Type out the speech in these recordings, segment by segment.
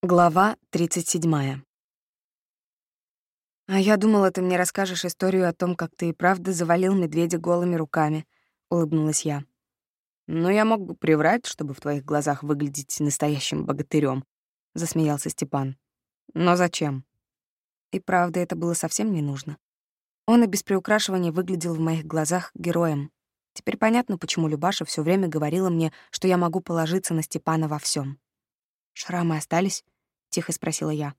Глава 37. «А я думала, ты мне расскажешь историю о том, как ты и правда завалил медведя голыми руками», — улыбнулась я. «Но я мог бы приврать, чтобы в твоих глазах выглядеть настоящим богатырем, засмеялся Степан. «Но зачем?» И правда, это было совсем не нужно. Он и без приукрашивания выглядел в моих глазах героем. Теперь понятно, почему Любаша все время говорила мне, что я могу положиться на Степана во всем. «Шрамы остались?» — тихо спросила я.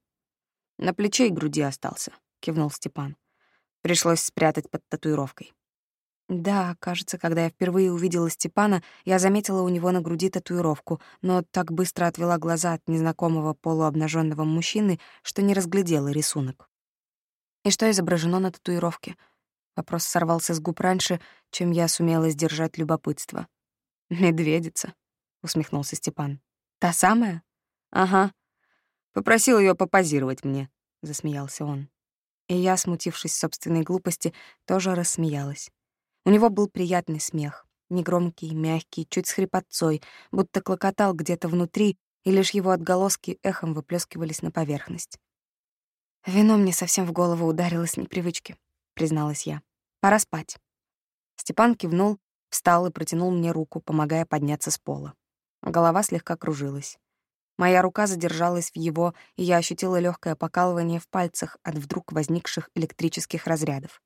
«На плече и груди остался», — кивнул Степан. Пришлось спрятать под татуировкой. Да, кажется, когда я впервые увидела Степана, я заметила у него на груди татуировку, но так быстро отвела глаза от незнакомого полуобнаженного мужчины, что не разглядела рисунок. И что изображено на татуировке? Вопрос сорвался с губ раньше, чем я сумела сдержать любопытство. «Медведица», — усмехнулся Степан. «Та самая?» «Ага. Попросил ее попозировать мне», — засмеялся он. И я, смутившись собственной глупости, тоже рассмеялась. У него был приятный смех, негромкий, мягкий, чуть с хрипотцой, будто клокотал где-то внутри, и лишь его отголоски эхом выплескивались на поверхность. «Вино мне совсем в голову ударило с непривычки», — призналась я. «Пора спать». Степан кивнул, встал и протянул мне руку, помогая подняться с пола. Голова слегка кружилась. Моя рука задержалась в его, и я ощутила легкое покалывание в пальцах от вдруг возникших электрических разрядов.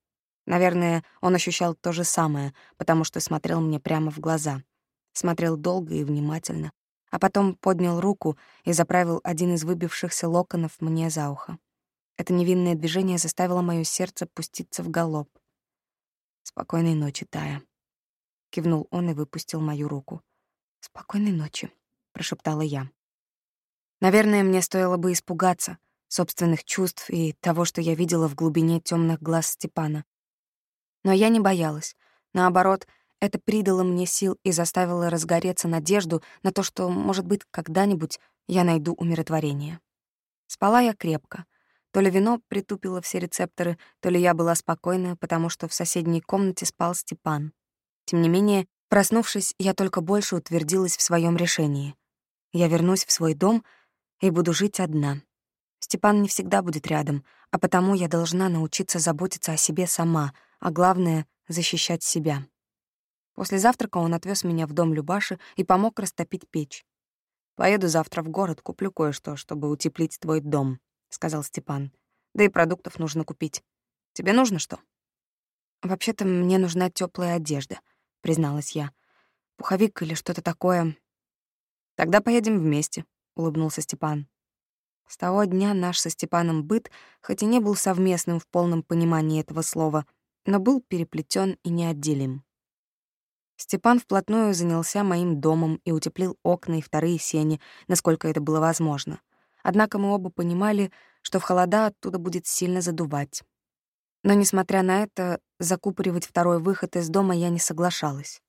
Наверное, он ощущал то же самое, потому что смотрел мне прямо в глаза. Смотрел долго и внимательно, а потом поднял руку и заправил один из выбившихся локонов мне за ухо. Это невинное движение заставило моё сердце пуститься в галоп. «Спокойной ночи, Тая», — кивнул он и выпустил мою руку. «Спокойной ночи», — прошептала я. Наверное, мне стоило бы испугаться собственных чувств и того, что я видела в глубине темных глаз Степана. Но я не боялась. Наоборот, это придало мне сил и заставило разгореться надежду на то, что, может быть, когда-нибудь я найду умиротворение. Спала я крепко. То ли вино притупило все рецепторы, то ли я была спокойна, потому что в соседней комнате спал Степан. Тем не менее, проснувшись, я только больше утвердилась в своем решении. Я вернусь в свой дом — и буду жить одна. Степан не всегда будет рядом, а потому я должна научиться заботиться о себе сама, а главное — защищать себя. После завтрака он отвез меня в дом Любаши и помог растопить печь. «Поеду завтра в город, куплю кое-что, чтобы утеплить твой дом», — сказал Степан. «Да и продуктов нужно купить. Тебе нужно что?» «Вообще-то мне нужна теплая одежда», — призналась я. «Пуховик или что-то такое». «Тогда поедем вместе», — улыбнулся Степан. С того дня наш со Степаном быт, хоть и не был совместным в полном понимании этого слова, но был переплетен и неотделим. Степан вплотную занялся моим домом и утеплил окна и вторые сени, насколько это было возможно. Однако мы оба понимали, что в холода оттуда будет сильно задувать. Но, несмотря на это, закупоривать второй выход из дома я не соглашалась.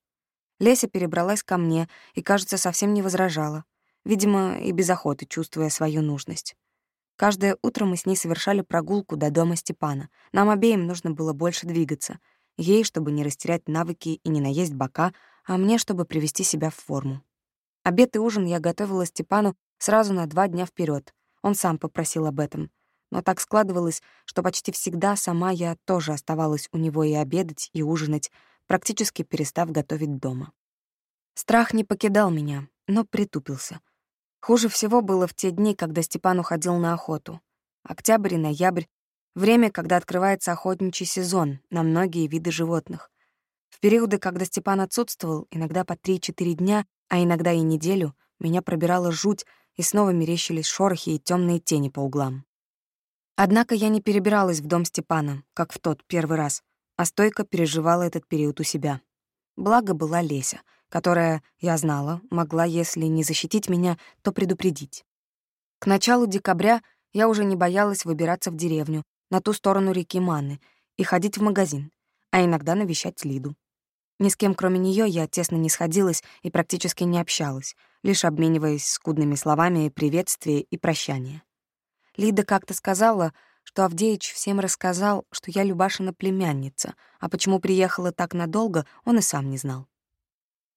Леся перебралась ко мне и, кажется, совсем не возражала видимо, и без охоты, чувствуя свою нужность. Каждое утро мы с ней совершали прогулку до дома Степана. Нам обеим нужно было больше двигаться. Ей, чтобы не растерять навыки и не наесть бока, а мне, чтобы привести себя в форму. Обед и ужин я готовила Степану сразу на два дня вперед. Он сам попросил об этом. Но так складывалось, что почти всегда сама я тоже оставалась у него и обедать, и ужинать, практически перестав готовить дома. Страх не покидал меня, но притупился — Хуже всего было в те дни, когда Степан уходил на охоту. Октябрь и ноябрь — время, когда открывается охотничий сезон на многие виды животных. В периоды, когда Степан отсутствовал, иногда по 3-4 дня, а иногда и неделю, меня пробирала жуть, и снова мерещились шорохи и темные тени по углам. Однако я не перебиралась в дом Степана, как в тот первый раз, а стойко переживала этот период у себя. Благо была Леся — которая, я знала, могла, если не защитить меня, то предупредить. К началу декабря я уже не боялась выбираться в деревню, на ту сторону реки Маны, и ходить в магазин, а иногда навещать Лиду. Ни с кем, кроме нее, я тесно не сходилась и практически не общалась, лишь обмениваясь скудными словами приветствия и прощания. Лида как-то сказала, что Авдеич всем рассказал, что я Любашина племянница, а почему приехала так надолго, он и сам не знал.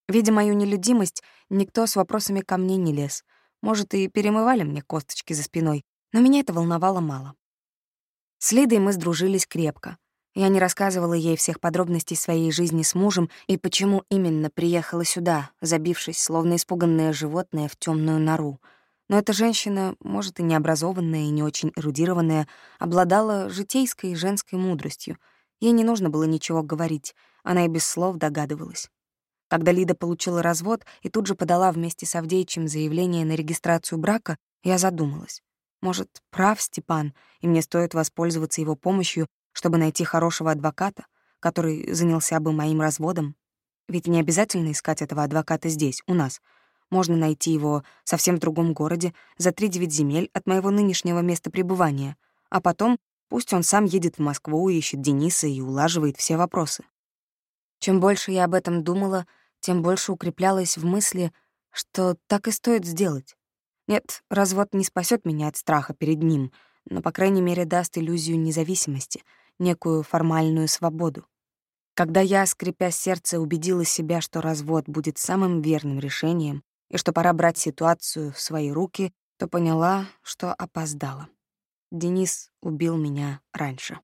Видя мою нелюдимость, никто с вопросами ко мне не лез. Может, и перемывали мне косточки за спиной, но меня это волновало мало. С Лидой мы сдружились крепко. Я не рассказывала ей всех подробностей своей жизни с мужем и почему именно приехала сюда, забившись, словно испуганное животное, в темную нору. Но эта женщина, может, и необразованная, и не очень эрудированная, обладала житейской и женской мудростью. Ей не нужно было ничего говорить, она и без слов догадывалась. Когда Лида получила развод и тут же подала вместе с Авдеичем заявление на регистрацию брака, я задумалась. Может, прав Степан, и мне стоит воспользоваться его помощью, чтобы найти хорошего адвоката, который занялся бы моим разводом? Ведь не обязательно искать этого адвоката здесь, у нас. Можно найти его совсем в другом городе, за три-девять земель от моего нынешнего места пребывания, а потом пусть он сам едет в Москву, ищет Дениса и улаживает все вопросы. Чем больше я об этом думала, тем больше укреплялась в мысли, что так и стоит сделать. Нет, развод не спасет меня от страха перед ним, но, по крайней мере, даст иллюзию независимости, некую формальную свободу. Когда я, скрипя сердце, убедила себя, что развод будет самым верным решением и что пора брать ситуацию в свои руки, то поняла, что опоздала. Денис убил меня раньше.